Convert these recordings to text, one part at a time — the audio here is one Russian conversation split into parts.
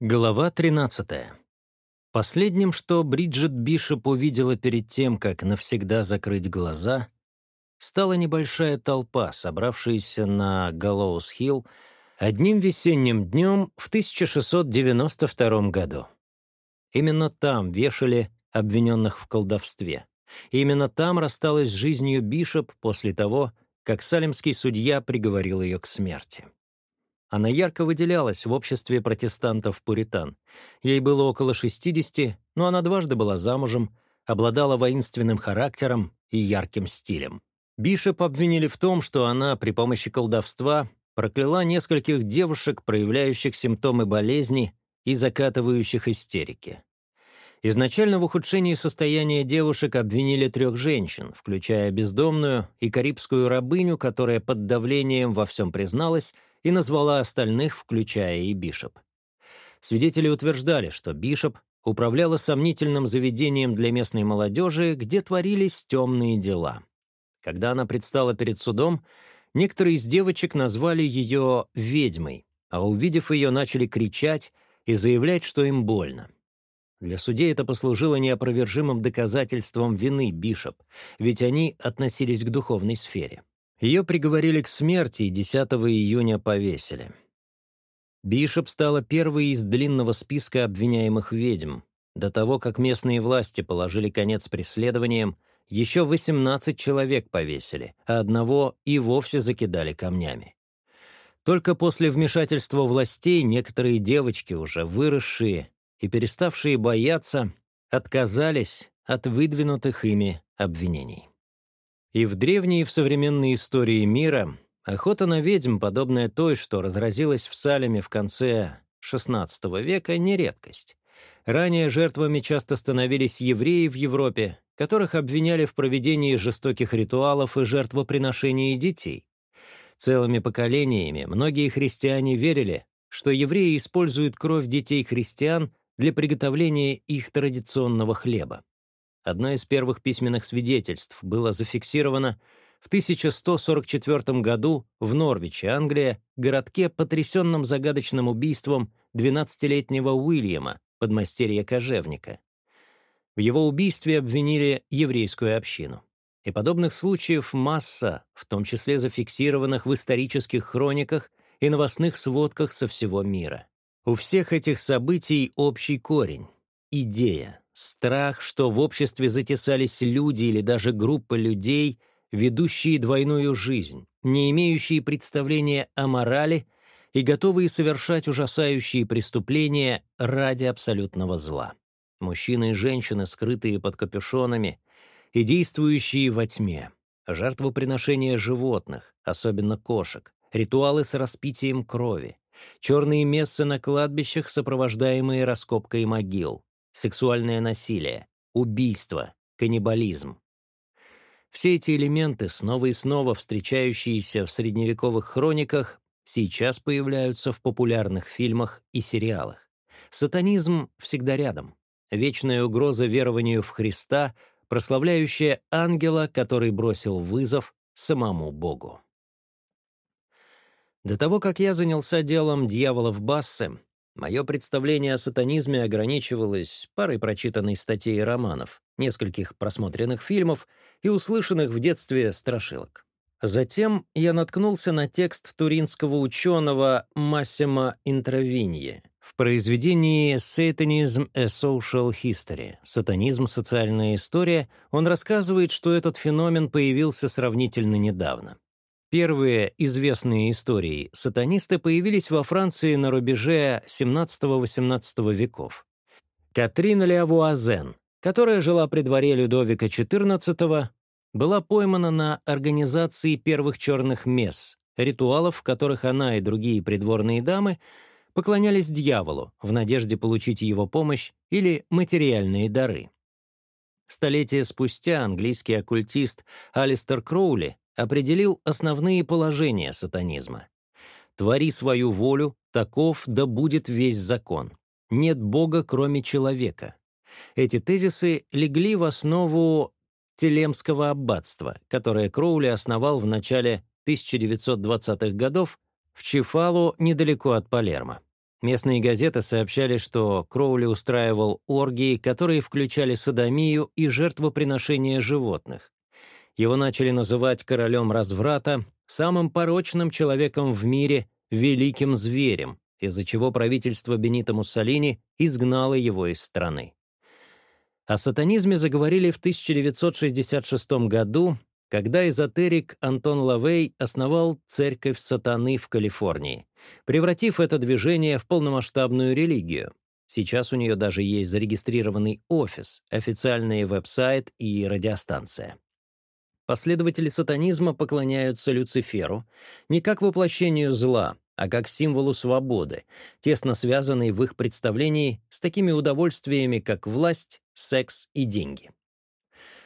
Глава 13. Последним, что Бриджит Бишоп увидела перед тем, как навсегда закрыть глаза, стала небольшая толпа, собравшаяся на Галлоус-Хилл одним весенним днем в 1692 году. Именно там вешали обвиненных в колдовстве. И именно там рассталась с жизнью Бишоп после того, как салемский судья приговорил ее к смерти. Она ярко выделялась в обществе протестантов-пуритан. Ей было около 60, но она дважды была замужем, обладала воинственным характером и ярким стилем. Бишоп обвинили в том, что она при помощи колдовства прокляла нескольких девушек, проявляющих симптомы болезни и закатывающих истерики. Изначально в ухудшении состояния девушек обвинили трех женщин, включая бездомную и карибскую рабыню, которая под давлением во всем призналась и назвала остальных, включая и Бишоп. Свидетели утверждали, что Бишоп управляла сомнительным заведением для местной молодежи, где творились темные дела. Когда она предстала перед судом, некоторые из девочек назвали ее «ведьмой», а увидев ее, начали кричать и заявлять, что им больно. Для судей это послужило неопровержимым доказательством вины Бишоп, ведь они относились к духовной сфере. Ее приговорили к смерти и 10 июня повесили. Бишоп стала первой из длинного списка обвиняемых ведьм. До того, как местные власти положили конец преследованиям, еще 18 человек повесили, а одного и вовсе закидали камнями. Только после вмешательства властей некоторые девочки, уже выросшие и переставшие бояться, отказались от выдвинутых ими обвинений. И в древней и в современной истории мира охота на ведьм, подобная той, что разразилась в Салеме в конце XVI века, не редкость. Ранее жертвами часто становились евреи в Европе, которых обвиняли в проведении жестоких ритуалов и жертвоприношении детей. Целыми поколениями многие христиане верили, что евреи используют кровь детей христиан для приготовления их традиционного хлеба. Одно из первых письменных свидетельств было зафиксировано в 1144 году в Норвиче, Англия, городке, потрясенном загадочным убийством 12-летнего Уильяма, подмастерья кожевника. В его убийстве обвинили еврейскую общину. И подобных случаев масса, в том числе зафиксированных в исторических хрониках и новостных сводках со всего мира. У всех этих событий общий корень — идея. Страх, что в обществе затесались люди или даже группа людей, ведущие двойную жизнь, не имеющие представления о морали и готовые совершать ужасающие преступления ради абсолютного зла. Мужчины и женщины, скрытые под капюшонами и действующие во тьме. Жертвоприношения животных, особенно кошек, ритуалы с распитием крови, черные мессы на кладбищах, сопровождаемые раскопкой могил, сексуальное насилие, убийство, каннибализм. Все эти элементы, снова и снова встречающиеся в средневековых хрониках, сейчас появляются в популярных фильмах и сериалах. Сатанизм всегда рядом. Вечная угроза верованию в Христа, прославляющая ангела, который бросил вызов самому Богу. До того, как я занялся делом дьявола в Бассе, Мое представление о сатанизме ограничивалось парой прочитанной статей и романов, нескольких просмотренных фильмов и услышанных в детстве страшилок. Затем я наткнулся на текст туринского ученого Массимо Интравиньи в произведении «Satanism a Social History» «Сатанизм. Социальная история» он рассказывает, что этот феномен появился сравнительно недавно. Первые известные истории сатанисты появились во Франции на рубеже XVII-XVIII веков. Катрин Лявуазен, которая жила при дворе Людовика XIV, была поймана на организации первых черных месс, ритуалов, в которых она и другие придворные дамы поклонялись дьяволу в надежде получить его помощь или материальные дары. Столетия спустя английский оккультист Алистер Кроули определил основные положения сатанизма. «Твори свою волю, таков да будет весь закон. Нет Бога, кроме человека». Эти тезисы легли в основу Телемского аббатства, которое Кроули основал в начале 1920-х годов в Чифалу недалеко от Палермо. Местные газеты сообщали, что Кроули устраивал оргии, которые включали садомию и жертвоприношение животных. Его начали называть королем разврата, самым порочным человеком в мире, великим зверем, из-за чего правительство Бенито Муссолини изгнало его из страны. О сатанизме заговорили в 1966 году, когда эзотерик Антон Лавей основал «Церковь сатаны» в Калифорнии, превратив это движение в полномасштабную религию. Сейчас у нее даже есть зарегистрированный офис, официальный веб-сайт и радиостанция. Последователи сатанизма поклоняются Люциферу не как воплощению зла, а как символу свободы, тесно связанной в их представлении с такими удовольствиями, как власть, секс и деньги.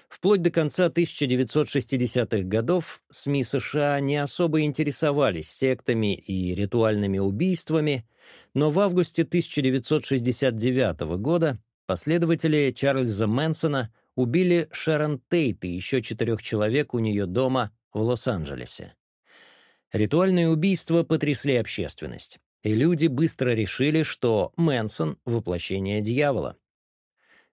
Вплоть до конца 1960-х годов СМИ США не особо интересовались сектами и ритуальными убийствами, но в августе 1969 года последователи Чарльза Мэнсона убили Шерон Тейт и еще четырех человек у нее дома в Лос-Анджелесе. Ритуальные убийства потрясли общественность, и люди быстро решили, что Мэнсон — воплощение дьявола.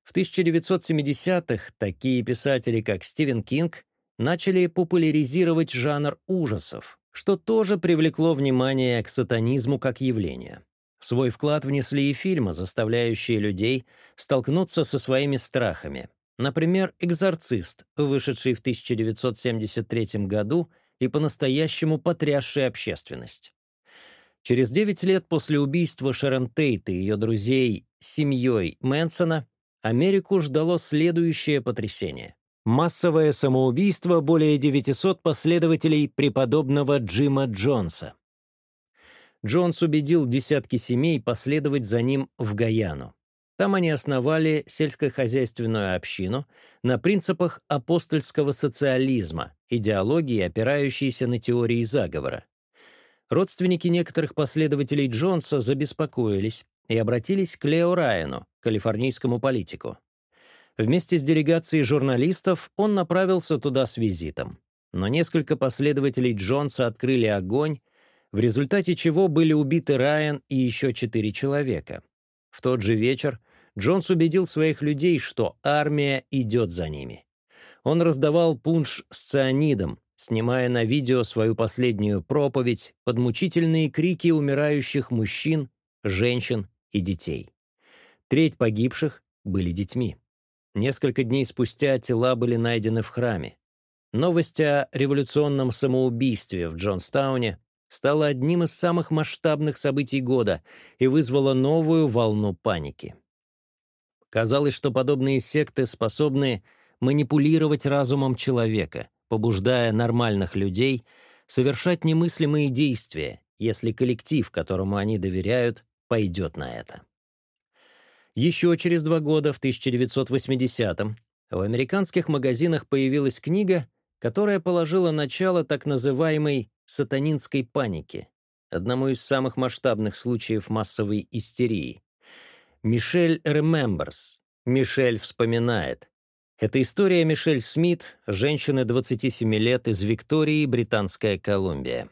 В 1970-х такие писатели, как Стивен Кинг, начали популяризировать жанр ужасов, что тоже привлекло внимание к сатанизму как явлению. Свой вклад внесли и фильмы, заставляющие людей столкнуться со своими страхами, Например, «Экзорцист», вышедший в 1973 году и по-настоящему потрясший общественность. Через 9 лет после убийства Шерон Тейт и ее друзей семьей Мэнсона Америку ждало следующее потрясение. Массовое самоубийство более 900 последователей преподобного Джима Джонса. Джонс убедил десятки семей последовать за ним в Гаяну. Там они основали сельскохозяйственную общину на принципах апостольского социализма, идеологии, опирающейся на теории заговора. Родственники некоторых последователей Джонса забеспокоились и обратились к Лео Райану, калифорнийскому политику. Вместе с делегацией журналистов он направился туда с визитом. Но несколько последователей Джонса открыли огонь, в результате чего были убиты Райан и еще четыре человека. В тот же вечер Джонс убедил своих людей, что армия идет за ними. Он раздавал пунш с цианидом, снимая на видео свою последнюю проповедь под мучительные крики умирающих мужчин, женщин и детей. Треть погибших были детьми. Несколько дней спустя тела были найдены в храме. Новость о революционном самоубийстве в Джонстауне стала одним из самых масштабных событий года и вызвала новую волну паники. Казалось, что подобные секты способны манипулировать разумом человека, побуждая нормальных людей совершать немыслимые действия, если коллектив, которому они доверяют, пойдет на это. Еще через два года, в 1980-м, в американских магазинах появилась книга, которая положила начало так называемой «сатанинской панике, одному из самых масштабных случаев массовой истерии, Мишель Remembers. Мишель вспоминает. Это история Мишель Смит, женщины 27 лет из Виктории, Британская Колумбия.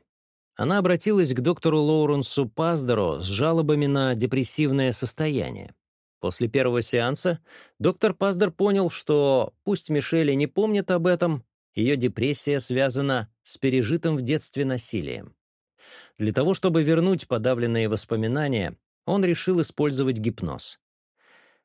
Она обратилась к доктору Лоуренсу Паздеру с жалобами на депрессивное состояние. После первого сеанса доктор Паздер понял, что, пусть Мишель и не помнит об этом, ее депрессия связана с пережитым в детстве насилием. Для того, чтобы вернуть подавленные воспоминания, он решил использовать гипноз.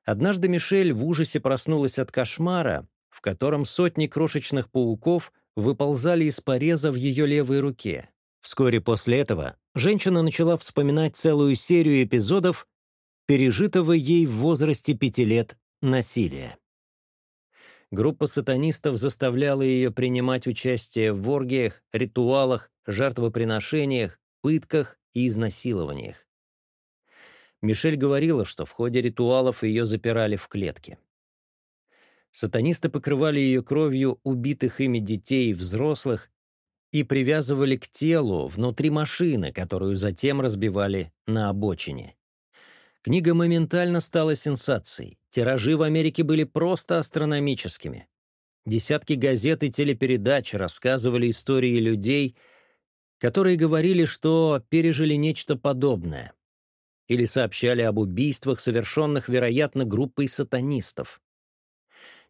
Однажды Мишель в ужасе проснулась от кошмара, в котором сотни крошечных пауков выползали из пореза в ее левой руке. Вскоре после этого женщина начала вспоминать целую серию эпизодов, пережитого ей в возрасте пяти лет насилия. Группа сатанистов заставляла ее принимать участие в оргиях, ритуалах, жертвоприношениях, пытках и изнасилованиях. Мишель говорила, что в ходе ритуалов ее запирали в клетке. Сатанисты покрывали ее кровью убитых ими детей и взрослых и привязывали к телу внутри машины, которую затем разбивали на обочине. Книга моментально стала сенсацией. Тиражи в Америке были просто астрономическими. Десятки газет и телепередач рассказывали истории людей, которые говорили, что пережили нечто подобное — или сообщали об убийствах, совершенных, вероятно, группой сатанистов.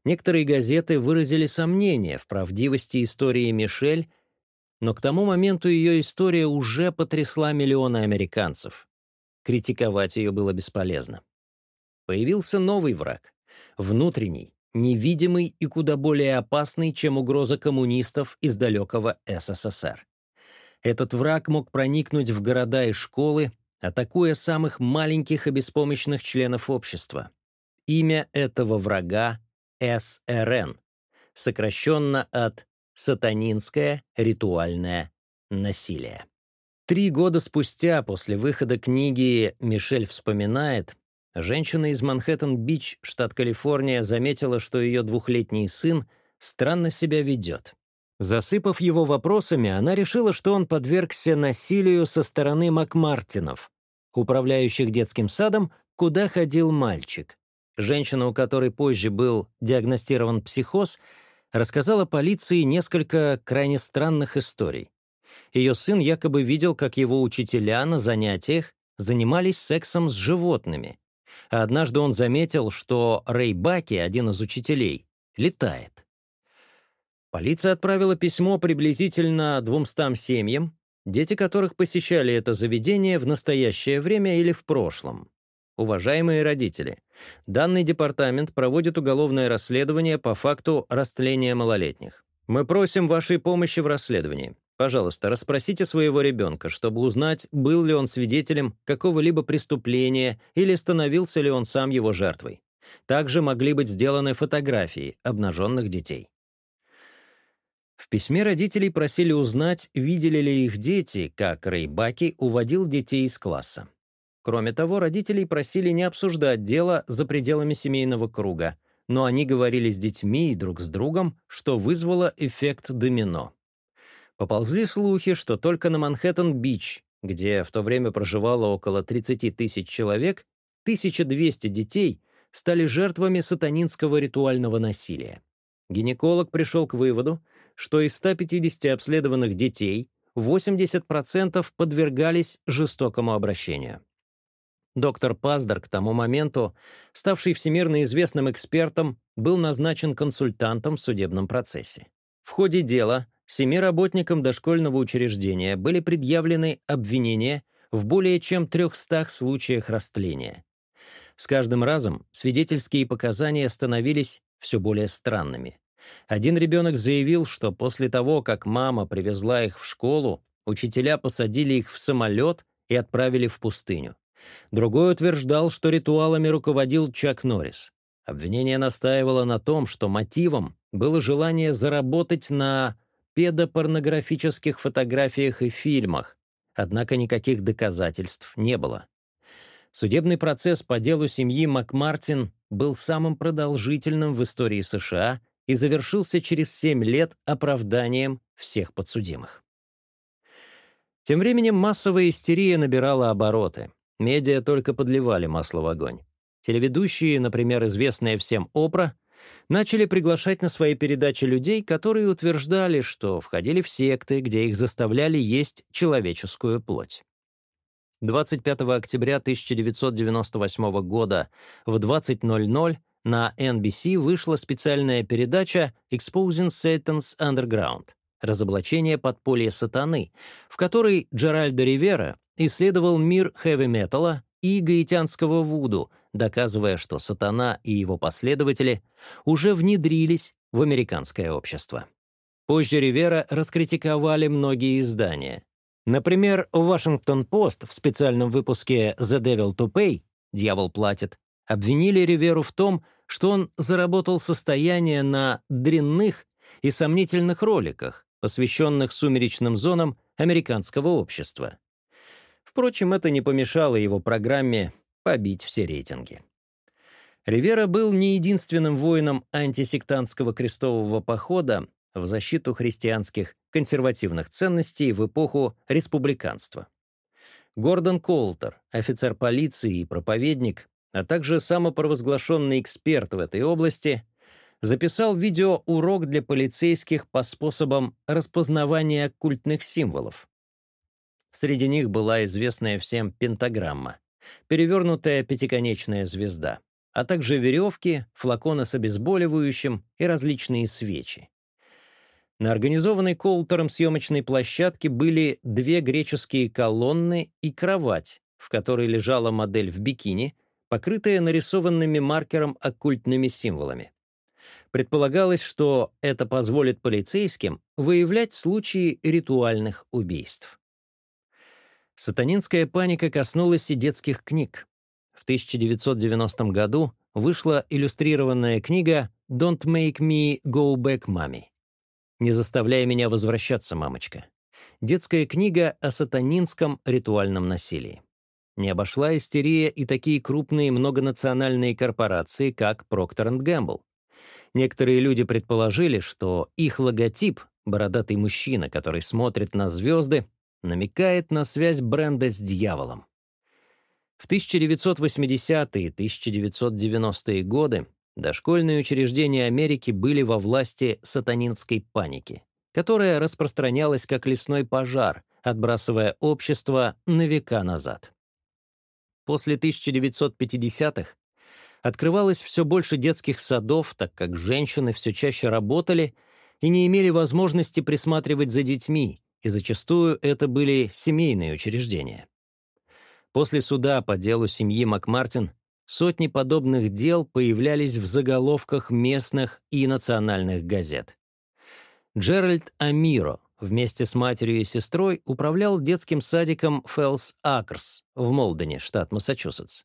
Некоторые газеты выразили сомнения в правдивости истории Мишель, но к тому моменту ее история уже потрясла миллионы американцев. Критиковать ее было бесполезно. Появился новый враг, внутренний, невидимый и куда более опасный, чем угроза коммунистов из далекого СССР. Этот враг мог проникнуть в города и школы, атакуя самых маленьких и беспомощных членов общества. Имя этого врага — СРН, сокращенно от «Сатанинское ритуальное насилие». Три года спустя, после выхода книги «Мишель вспоминает», женщина из Манхэттен-Бич, штат Калифорния, заметила, что ее двухлетний сын странно себя ведет. Засыпав его вопросами, она решила, что он подвергся насилию со стороны Макмартинов, управляющих детским садом, куда ходил мальчик. Женщина, у которой позже был диагностирован психоз, рассказала полиции несколько крайне странных историй. Ее сын якобы видел, как его учителя на занятиях занимались сексом с животными. А однажды он заметил, что Рэй Баки, один из учителей, летает. Полиция отправила письмо приблизительно 200 семьям, дети которых посещали это заведение в настоящее время или в прошлом. Уважаемые родители, данный департамент проводит уголовное расследование по факту растления малолетних. Мы просим вашей помощи в расследовании. Пожалуйста, расспросите своего ребенка, чтобы узнать, был ли он свидетелем какого-либо преступления или становился ли он сам его жертвой. Также могли быть сделаны фотографии обнаженных детей. В письме родителей просили узнать, видели ли их дети, как Рейбаки уводил детей из класса. Кроме того, родителей просили не обсуждать дело за пределами семейного круга, но они говорили с детьми и друг с другом, что вызвало эффект домино. Поползли слухи, что только на Манхэттен-Бич, где в то время проживало около 30 тысяч человек, 1200 детей стали жертвами сатанинского ритуального насилия. Гинеколог пришел к выводу, что из 150 обследованных детей 80% подвергались жестокому обращению. Доктор Паздар к тому моменту, ставший всемирно известным экспертом, был назначен консультантом в судебном процессе. В ходе дела семи работникам дошкольного учреждения были предъявлены обвинения в более чем 300 случаях растления. С каждым разом свидетельские показания становились все более странными. Один ребенок заявил, что после того, как мама привезла их в школу, учителя посадили их в самолет и отправили в пустыню. Другой утверждал, что ритуалами руководил Чак Норрис. Обвинение настаивало на том, что мотивом было желание заработать на педопорнографических фотографиях и фильмах, однако никаких доказательств не было. Судебный процесс по делу семьи Макмартин был самым продолжительным в истории США — и завершился через семь лет оправданием всех подсудимых. Тем временем массовая истерия набирала обороты. Медиа только подливали масло в огонь. Телеведущие, например, известные всем Опра, начали приглашать на свои передачи людей, которые утверждали, что входили в секты, где их заставляли есть человеческую плоть. 25 октября 1998 года в 20.00 на NBC вышла специальная передача «Exposing Satan's Underground» «Разоблачение подполья сатаны», в которой Джеральдо Ривера исследовал мир хэви-металла и гаитянского вуду, доказывая, что сатана и его последователи уже внедрились в американское общество. Позже Ривера раскритиковали многие издания. Например, Washington Post в специальном выпуске «The Devil to Pay» «Дьявол платит» Обвинили Риверу в том, что он заработал состояние на дрянных и сомнительных роликах, посвященных сумеречным зонам американского общества. Впрочем, это не помешало его программе побить все рейтинги. Ривера был не единственным воином антисектантского крестового похода в защиту христианских консервативных ценностей в эпоху республиканства. Гордон Колтер, офицер полиции и проповедник, а также самопровозглашенный эксперт в этой области, записал видеоурок для полицейских по способам распознавания оккультных символов. Среди них была известная всем пентаграмма, перевернутая пятиконечная звезда, а также веревки, флаконы с обезболивающим и различные свечи. На организованной Колтером съемочной площадке были две греческие колонны и кровать, в которой лежала модель в бикини, покрытая нарисованными маркером оккультными символами. Предполагалось, что это позволит полицейским выявлять случаи ритуальных убийств. Сатанинская паника коснулась и детских книг. В 1990 году вышла иллюстрированная книга «Don't make me go back, mommy». «Не заставляй меня возвращаться, мамочка». Детская книга о сатанинском ритуальном насилии. Не обошла истерия и такие крупные многонациональные корпорации, как Procter Gamble. Некоторые люди предположили, что их логотип — бородатый мужчина, который смотрит на звезды, намекает на связь бренда с дьяволом. В 1980-е и 1990-е годы дошкольные учреждения Америки были во власти сатанинской паники, которая распространялась как лесной пожар, отбрасывая общество на века назад. После 1950-х открывалось все больше детских садов, так как женщины все чаще работали и не имели возможности присматривать за детьми, и зачастую это были семейные учреждения. После суда по делу семьи Макмартин сотни подобных дел появлялись в заголовках местных и национальных газет. Джеральд Амиро, Вместе с матерью и сестрой управлял детским садиком Фелс Акрс в Молдене, штат Массачусетс.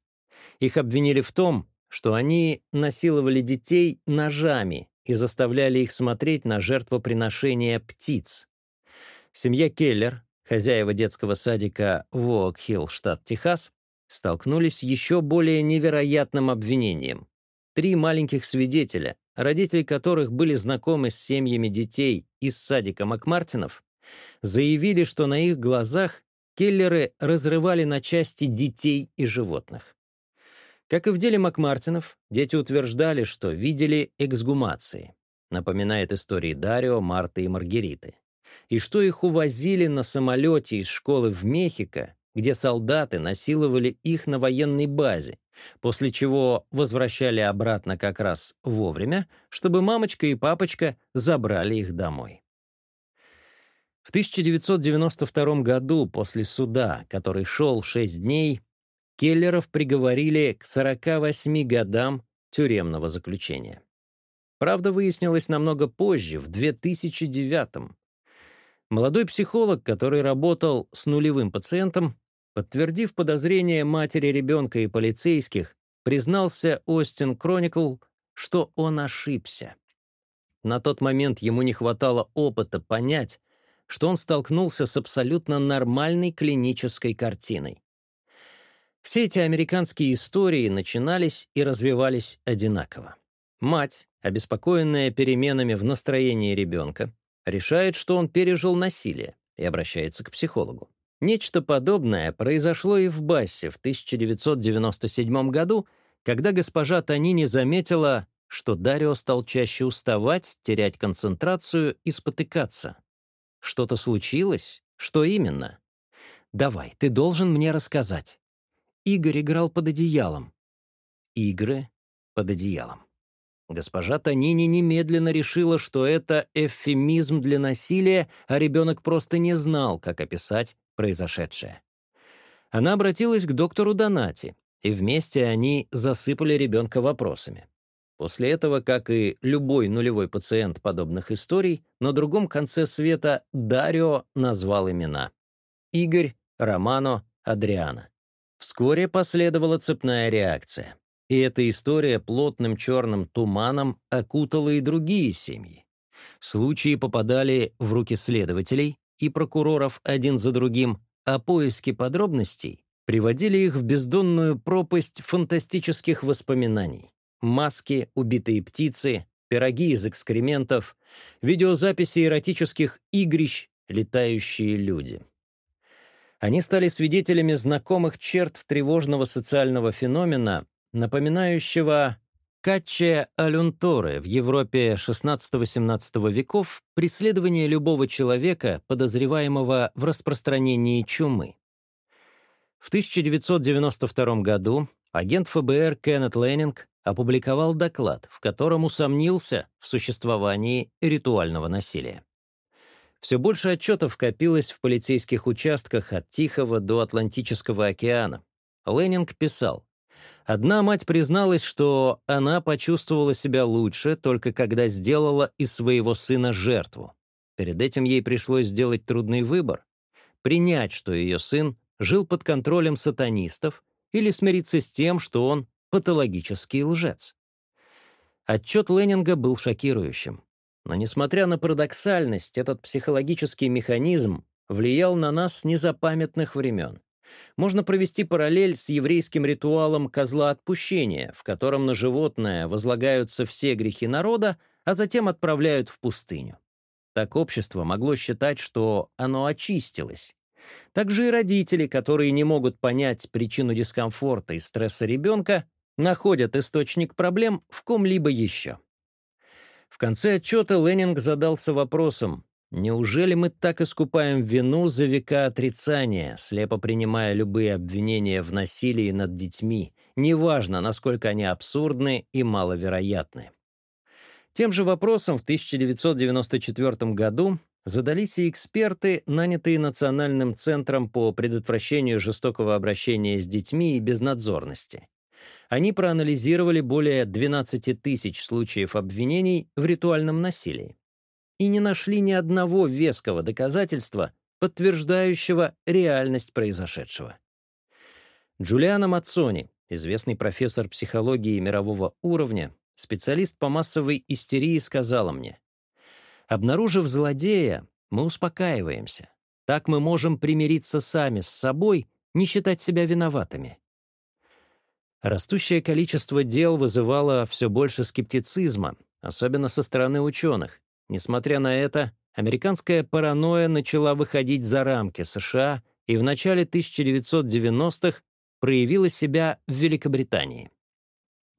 Их обвинили в том, что они насиловали детей ножами и заставляли их смотреть на жертвоприношения птиц. Семья Келлер, хозяева детского садика Вок Хилл, штат Техас, столкнулись с еще более невероятным обвинением. Три маленьких свидетеля, родители которых были знакомы с семьями детей из садика Макмартинов, заявили, что на их глазах киллеры разрывали на части детей и животных. Как и в деле Макмартинов, дети утверждали, что видели эксгумации, напоминает истории Дарио, Марты и Маргариты, и что их увозили на самолете из школы в Мехико где солдаты насиловали их на военной базе, после чего возвращали обратно как раз вовремя, чтобы мамочка и папочка забрали их домой. В 1992 году, после суда, который шел 6 дней, Келлеров приговорили к 48 годам тюремного заключения. Правда, выяснилось намного позже, в 2009 Молодой психолог, который работал с нулевым пациентом, Подтвердив подозрения матери ребенка и полицейских, признался Остин Кроникл, что он ошибся. На тот момент ему не хватало опыта понять, что он столкнулся с абсолютно нормальной клинической картиной. Все эти американские истории начинались и развивались одинаково. Мать, обеспокоенная переменами в настроении ребенка, решает, что он пережил насилие и обращается к психологу. Нечто подобное произошло и в Бассе в 1997 году, когда госпожа Танини заметила, что Дарио стал чаще уставать, терять концентрацию и спотыкаться. Что-то случилось? Что именно? «Давай, ты должен мне рассказать». Игорь играл под одеялом. Игры под одеялом. Госпожа Танини немедленно решила, что это эвфемизм для насилия, а ребенок просто не знал, как описать произошедшее. Она обратилась к доктору Донати, и вместе они засыпали ребенка вопросами. После этого, как и любой нулевой пациент подобных историй, на другом конце света Дарио назвал имена. Игорь, Романо, Адриана. Вскоре последовала цепная реакция. И эта история плотным черным туманом окутала и другие семьи. Случаи попадали в руки следователей, и прокуроров один за другим, а о поиске подробностей приводили их в бездонную пропасть фантастических воспоминаний. Маски, убитые птицы, пироги из экскрементов, видеозаписи эротических игрищ, летающие люди. Они стали свидетелями знакомых черт тревожного социального феномена, напоминающего Катче Алюнторе в Европе XVI-XVII веков преследование любого человека, подозреваемого в распространении чумы. В 1992 году агент ФБР Кеннет Леннинг опубликовал доклад, в котором усомнился в существовании ритуального насилия. Все больше отчетов копилось в полицейских участках от Тихого до Атлантического океана. Леннинг писал, Одна мать призналась, что она почувствовала себя лучше, только когда сделала из своего сына жертву. Перед этим ей пришлось сделать трудный выбор — принять, что ее сын жил под контролем сатанистов или смириться с тем, что он патологический лжец. Отчет Леннинга был шокирующим. Но несмотря на парадоксальность, этот психологический механизм влиял на нас с незапамятных времен. Можно провести параллель с еврейским ритуалом козла отпущения, в котором на животное возлагаются все грехи народа, а затем отправляют в пустыню. Так общество могло считать, что оно очистилось. Также и родители, которые не могут понять причину дискомфорта и стресса ребенка, находят источник проблем в ком-либо еще. В конце отчета Ленинг задался вопросом, Неужели мы так искупаем вину за века отрицания, слепо принимая любые обвинения в насилии над детьми, неважно, насколько они абсурдны и маловероятны? Тем же вопросом в 1994 году задались и эксперты, нанятые Национальным центром по предотвращению жестокого обращения с детьми и безнадзорности. Они проанализировали более 12 тысяч случаев обвинений в ритуальном насилии и не нашли ни одного веского доказательства, подтверждающего реальность произошедшего. Джулиано Мацони, известный профессор психологии мирового уровня, специалист по массовой истерии, сказала мне, «Обнаружив злодея, мы успокаиваемся. Так мы можем примириться сами с собой, не считать себя виноватыми». Растущее количество дел вызывало все больше скептицизма, особенно со стороны ученых, Несмотря на это, американская паранойя начала выходить за рамки США и в начале 1990-х проявила себя в Великобритании.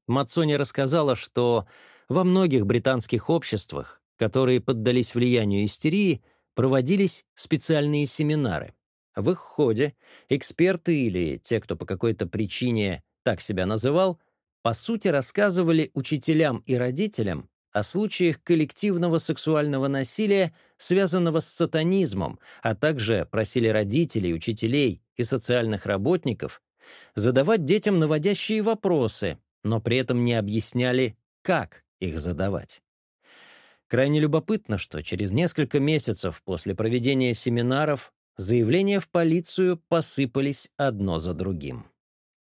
Мацони рассказала, что во многих британских обществах, которые поддались влиянию истерии, проводились специальные семинары. В их ходе эксперты или те, кто по какой-то причине так себя называл, по сути рассказывали учителям и родителям о случаях коллективного сексуального насилия, связанного с сатанизмом, а также просили родителей, учителей и социальных работников задавать детям наводящие вопросы, но при этом не объясняли, как их задавать. Крайне любопытно, что через несколько месяцев после проведения семинаров заявления в полицию посыпались одно за другим.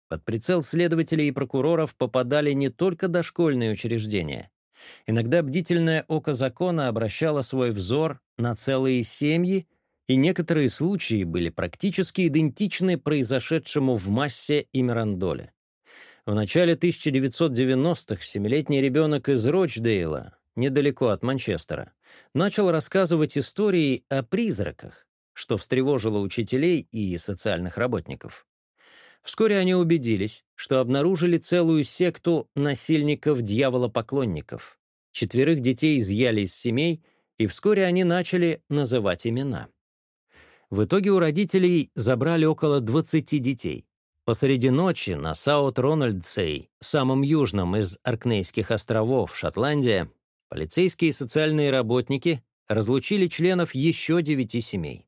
Под прицел следователей и прокуроров попадали не только дошкольные учреждения, Иногда бдительное око закона обращало свой взор на целые семьи, и некоторые случаи были практически идентичны произошедшему в массе и Мирандоле. В начале 1990-х семилетний ребенок из Рочдейла, недалеко от Манчестера, начал рассказывать истории о призраках, что встревожило учителей и социальных работников. Вскоре они убедились, что обнаружили целую секту насильников-дьяволопоклонников. Четверых детей изъяли из семей, и вскоре они начали называть имена. В итоге у родителей забрали около 20 детей. Посреди ночи на Саут-Рональдсей, самом южном из Аркнейских островов, Шотландия, полицейские и социальные работники разлучили членов еще девяти семей.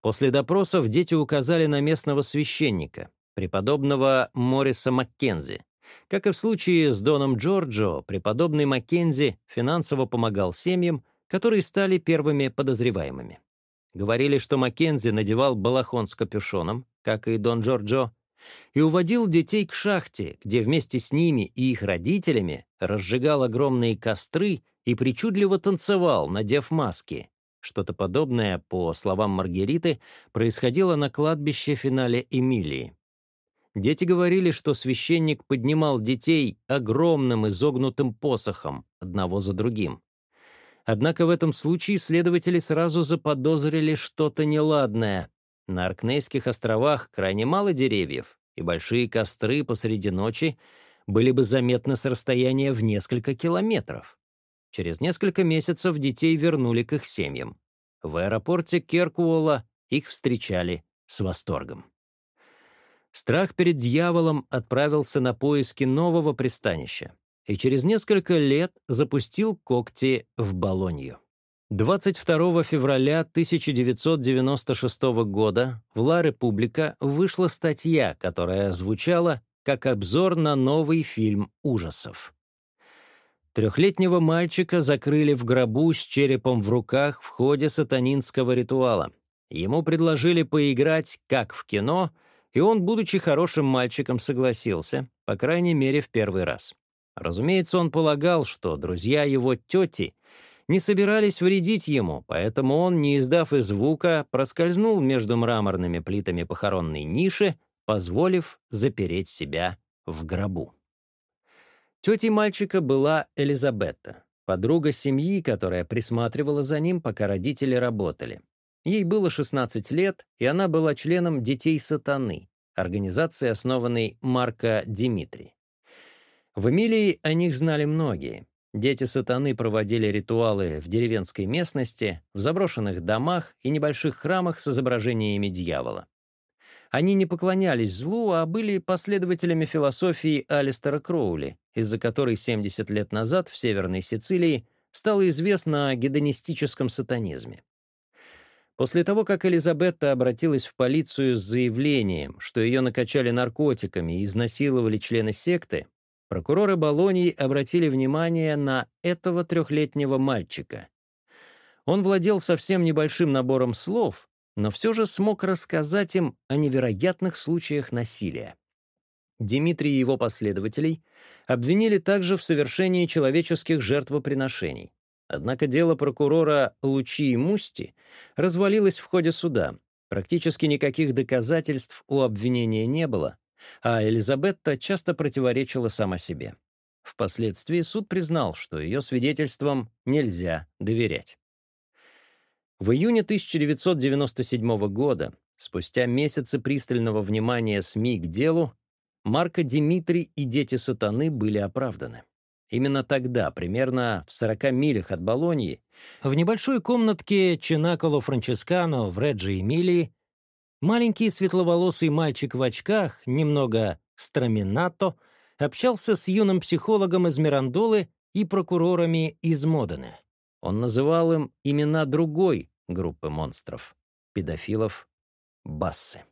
После допросов дети указали на местного священника, преподобного Мориса Маккензи. Как и в случае с Доном Джорджо, преподобный Маккензи финансово помогал семьям, которые стали первыми подозреваемыми. Говорили, что Маккензи надевал балахон с капюшоном, как и Дон Джорджо, и уводил детей к шахте, где вместе с ними и их родителями разжигал огромные костры и причудливо танцевал, надев маски. Что-то подобное, по словам Маргариты, происходило на кладбище в финале Эмилии. Дети говорили, что священник поднимал детей огромным изогнутым посохом, одного за другим. Однако в этом случае следователи сразу заподозрили что-то неладное. На Аркнейских островах крайне мало деревьев, и большие костры посреди ночи были бы заметны с расстояния в несколько километров. Через несколько месяцев детей вернули к их семьям. В аэропорте Керкуола их встречали с восторгом. Страх перед дьяволом отправился на поиски нового пристанища и через несколько лет запустил когти в Болонью. 22 февраля 1996 года в «Ла Република» вышла статья, которая звучала как обзор на новый фильм ужасов. Трехлетнего мальчика закрыли в гробу с черепом в руках в ходе сатанинского ритуала. Ему предложили поиграть, как в кино — и он, будучи хорошим мальчиком, согласился, по крайней мере, в первый раз. Разумеется, он полагал, что друзья его тети не собирались вредить ему, поэтому он, не издав и звука, проскользнул между мраморными плитами похоронной ниши, позволив запереть себя в гробу. Тетей мальчика была Элизабетта, подруга семьи, которая присматривала за ним, пока родители работали. Ей было 16 лет, и она была членом «Детей сатаны», организации, основанной Марко Димитри. В Эмилии о них знали многие. Дети сатаны проводили ритуалы в деревенской местности, в заброшенных домах и небольших храмах с изображениями дьявола. Они не поклонялись злу, а были последователями философии Алистера Кроули, из-за которой 70 лет назад в Северной Сицилии стало известно о гедонистическом сатанизме. После того, как Элизабетта обратилась в полицию с заявлением, что ее накачали наркотиками и изнасиловали члены секты, прокуроры Болонии обратили внимание на этого трехлетнего мальчика. Он владел совсем небольшим набором слов, но все же смог рассказать им о невероятных случаях насилия. Дмитрий и его последователей обвинили также в совершении человеческих жертвоприношений. Однако дело прокурора Лучи и Мусти развалилось в ходе суда. Практически никаких доказательств у обвинения не было, а Элизабетта часто противоречила сама себе. Впоследствии суд признал, что ее свидетельствам нельзя доверять. В июне 1997 года, спустя месяцы пристального внимания СМИ к делу, Марко Димитри и дети сатаны были оправданы. Именно тогда, примерно в 40 милях от Болоньи, в небольшой комнатке Чинаколо Франческано в Реджи Эмилии, маленький светловолосый мальчик в очках, немного страминато, общался с юным психологом из Мирандолы и прокурорами из Модены. Он называл им имена другой группы монстров — педофилов Бассы.